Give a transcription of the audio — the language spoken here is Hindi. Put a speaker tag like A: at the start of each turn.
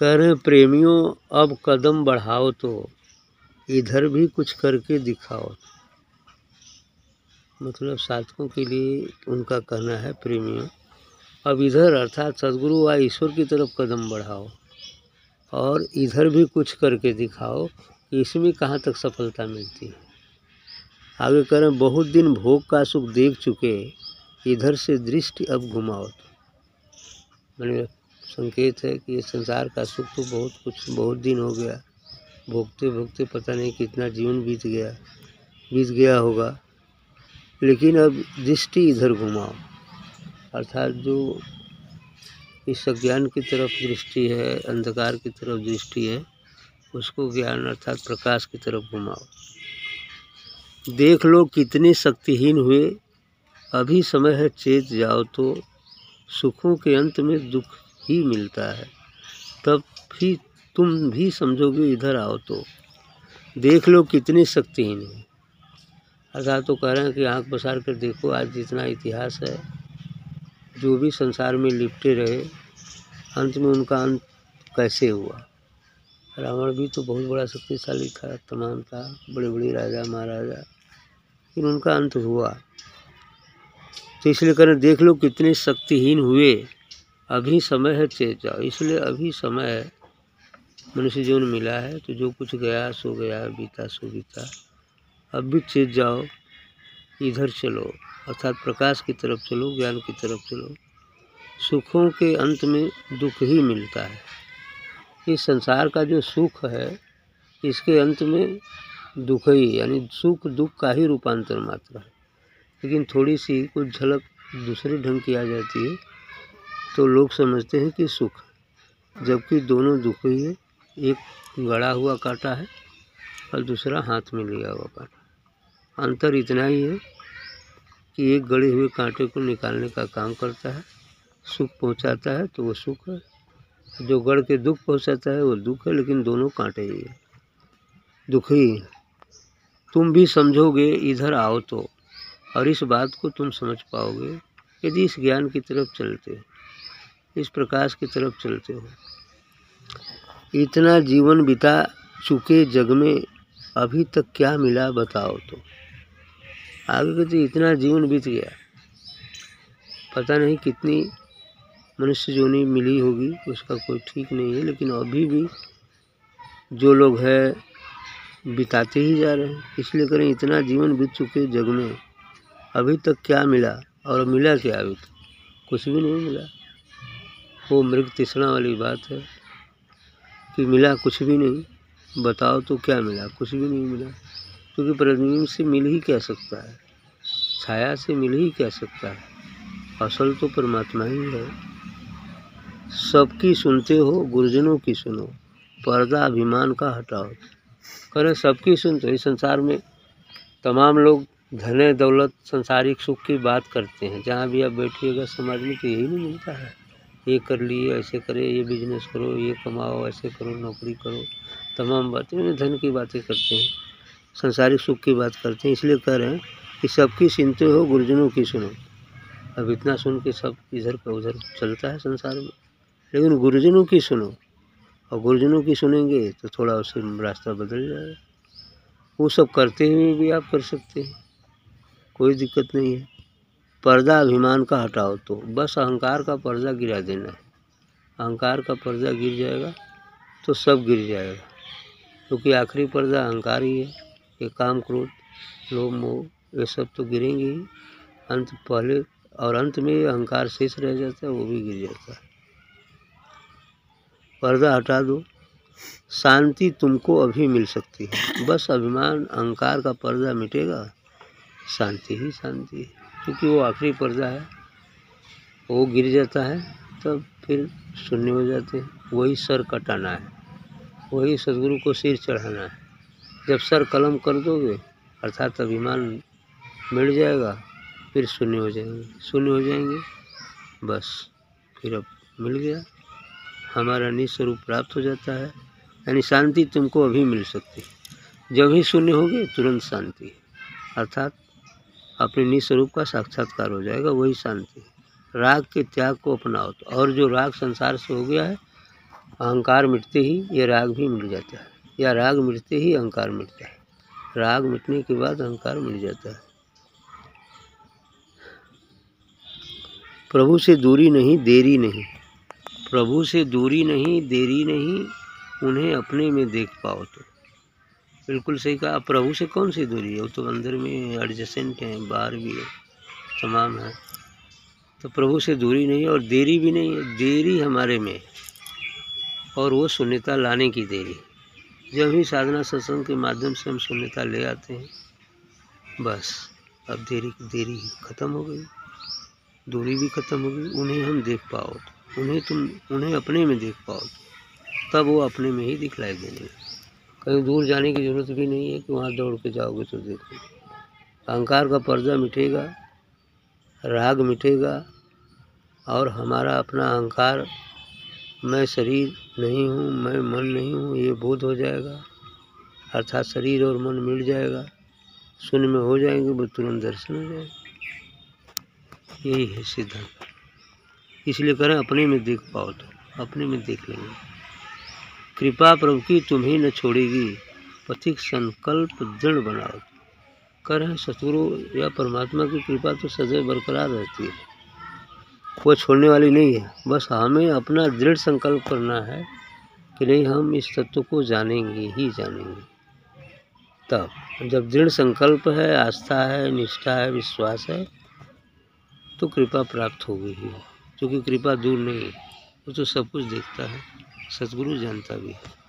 A: कह रहे प्रेमियों, अब कदम बढ़ाओ तो। इधर भी कुछ करके दिखाओ। मतलब साधकों के लिए उनका कहना है, प्रेमियों, अब इधर अर्थात सदगुरु व ईश्वर की तरफ़ कदम बढ़ाओ और इधर भी कुछ करके दिखाओ कि इसमें कहाँ तक सफलता मिलती है? आगे कह रहे बहुत दिन भोग का सुख देख चुके, इधर से दृष्टि अब घुमाओ तो। मैंने संकेत है कि ये संसार का सुख तो बहुत कुछ, बहुत दिन हो गया। भोगते भोगते पता नहीं कितना जीवन बीत गया बीत गया होगा। लेकिन अब दृष्टि इधर घुमाओ। अर्थात जो इस अज्ञान की तरफ़ दृष्टि है, अंधकार की तरफ़ दृष्टि है, उसको ज्ञान अर्थात प्रकाश की तरफ़ घुमाओ। देख लो कितने शक्तिहीन हुए। अभी समय है चेत जाओ तो सुखों के अंत में दुख ही मिलता है। तब भी तुम भी समझोगे इधर आओ तो। देख लो कितनी शक्तिहीन है। अर्थात तो कह रहे हैं कि आँख बसार कर देखो, आज जितना इतिहास है, जो भी संसार में लिपटे रहे, अंत में उनका अंत कैसे हुआ? रावण भी तो बहुत बड़ा शक्तिशाली था, तमाम था बड़े बड़े राजा, महाराजा, लेकिन उनका अंत हुआ। तो इसलिए करें देख लो कितने शक्तिहीन हुए। अभी समय है चेत जाओ इसलिए अभी समय है। मनुष्य जीवन मिला है तो जो कुछ गया, सो गया, बीता, सो बीता। अब भी चेत जाओ, इधर चलो, अर्थात प्रकाश की तरफ़ चलो, ज्ञान की तरफ़ चलो। सुखों के अंत में दुख ही मिलता है। इस संसार का जो सुख है, इसके अंत में दुख ही, यानी सुख दुख का ही रूपांतर मात्र है। लेकिन थोड़ी सी कुछ झलक दूसरे ढंग की आ जाती है। तो लोग समझते हैं कि सुख जबकि दोनों दुख ही है। एक गड़ा हुआ कांटा है और दूसरा हाथ में लिया हुआ कांटा अंतर इतना ही है कि एक गड़े हुए कांटे को निकालने का काम करता है, सुख पहुंचाता है तो वो सुख है। जो गढ़ के दुख पहुंचाता है, वो दुख है, लेकिन दोनों कांटे ही है। दुख तुम भी समझोगे, इधर आओ तो और इस बात को तुम समझ पाओगे। यदि इस ज्ञान की तरफ़ चलते इस प्रकाश की तरफ़ चलते हो। इतना जीवन बिता चुके जग में, अभी तक क्या मिला बताओ तो। आगे के तो इतना जीवन बीत गया। पता नहीं कितनी मनुष्य जोनी मिली होगी, उसका कोई ठीक नहीं है, लेकिन अभी भी जो लोग हैं, बिताते ही जा रहे हैं। इसलिए करें, इतना जीवन बीत चुके जग में, अभी तक क्या मिला, और मिला क्या अभी तक? कुछ भी नहीं मिला। वो मृग तृष्णा वाली बात है कि मिला कुछ भी नहीं। बताओ तो क्या मिला? कुछ भी नहीं मिला। क्योंकि प्रतिबिंब से मिल ही क्या सकता है? छाया से मिल ही क्या सकता है? असल तो परमात्मा ही है। सबकी सुनते हो, गुरुजनों की सुनो। पर्दा अभिमान का हटाओ। करें सबकी सुनते हो इस संसार में तमाम लोग धने, दौलत, संसारिक सुख की बात करते हैं। जहाँ भी आप बैठिएगा, समाज में तो यही नहीं मिलता है। ये कर लिए, ऐसे करे, ये बिज़नेस करो, ये कमाओ, ऐसे करो, नौकरी करो। तमाम बातें धन की बातें करते हैं, संसारिक सुख की बात करते हैं, इसलिए कह रहे हैं कि सबकी सुनते हो, गुरुजनों की सुनो। अब इतना सुन के सब इधर का उधर चलता है संसार में। लेकिन गुरुजनों की सुनो, और गुरुजनों की सुनेंगे तो थोड़ा उससे रास्ता बदल जाएगा। वो सब करते हुए भी आप कर सकते हैं, कोई दिक्कत नहीं है। पर्दा अभिमान का हटाओ तो। बस अहंकार का पर्दा गिरा देना है। अहंकार का पर्दा गिर जाएगा तो सब गिर जाएगा। क्योंकि तो आखिरी पर्दा अहंकार ही है। ये काम, क्रोध, लोभ, मोह, ये सब तो गिरेंगे ही। अंत पहले और अंत में अहंकार शेष रह जाता है, वो भी गिर जाता है। पर्दा हटा दो। शांति तुमको अभी मिल सकती है। बस अभिमान, अहंकार का पर्दा मिटेगा। शांति ही शांति है। क्योंकि वो आखिरी पर्दा है, वो गिर जाता है, तब फिर शून्य हो जाते हैं। वही सर कटाना है, वही सदगुरु को सिर चढ़ाना है। जब सर कलम कर दोगे, अर्थात अभिमान मिट जाएगा, फिर शून्य हो जाएँगे। शून्य हो जाएँगे, बस, फिर अब मिल गया। हमारा निस्वरूप प्राप्त हो जाता है, यानी शांति तुमको अभी मिल सकती है। जब ही शून्य होगे, तुरंत शांति अर्थात अपने निस्वरूप का साक्षात्कार हो जाएगा, वही शांति। राग के त्याग को अपनाओ तो। और जो राग संसार से हो गया है, अहंकार मिटते ही ये राग भी मिट जाता है। या राग मिटते ही अहंकार मिटता है। राग मिटने के बाद अहंकार मिट जाता है। प्रभु से दूरी नहीं, देरी नहीं। प्रभु से दूरी नहीं, देरी नहीं, उन्हें अपने में देख पाओ तो। बिल्कुल सही कहा। प्रभु से कौन सी दूरी है? वो तो अंदर में एडजस्टेंट है, बाहर भी है, तमाम है। तो प्रभु से दूरी नहीं है और देरी भी नहीं है। देरी हमारे में और वो शून्यता लाने की देरी। जब ही साधना सत्संग के माध्यम से हम शून्यता ले आते हैं, बस। अब देरी देरी ख़त्म हो गई। दूरी भी ख़त्म हो गई। उन्हें हम देख पाओ। उन्हें तुम, उन्हें अपने में देख पाओ। तब वो अपने में ही दिखलाई देने कहीं दूर जाने की ज़रूरत भी नहीं है कि वहाँ दौड़ के जाओगे तो देखो। अहंकार का पर्दा मिटेगा, राग मिटेगा और हमारा अपना अहंकार, मैं शरीर नहीं हूँ, मैं मन नहीं हूँ, ये बोध हो जाएगा। अर्थात शरीर और मन मिल जाएगा, शून्य में हो जाएँगे, वो तुरंत दर्शन हो जाएगा। यही है सिद्धांत। इसलिए करें, अपने में देख पाओ तो अपने में देख लेंगे। कृपा प्रभु की तुम्हें न छोड़ेगी। पथिक संकल्प दृढ़ बनाओ। करें सतगुरु या परमात्मा की कृपा तो सदैव बरकरार रहती है। वो छोड़ने वाली नहीं है। बस हमें अपना दृढ़ संकल्प करना है कि नहीं, हम इस तत्व को जानेंगे, ही जानेंगे। तब जब दृढ़ संकल्प है, आस्था है, निष्ठा है, विश्वास है तो कृपा प्राप्त होगी ही। क्योंकि कृपा दूर नहीं है, वो तो सब कुछ देखता है। सतगुरु जनता भी। है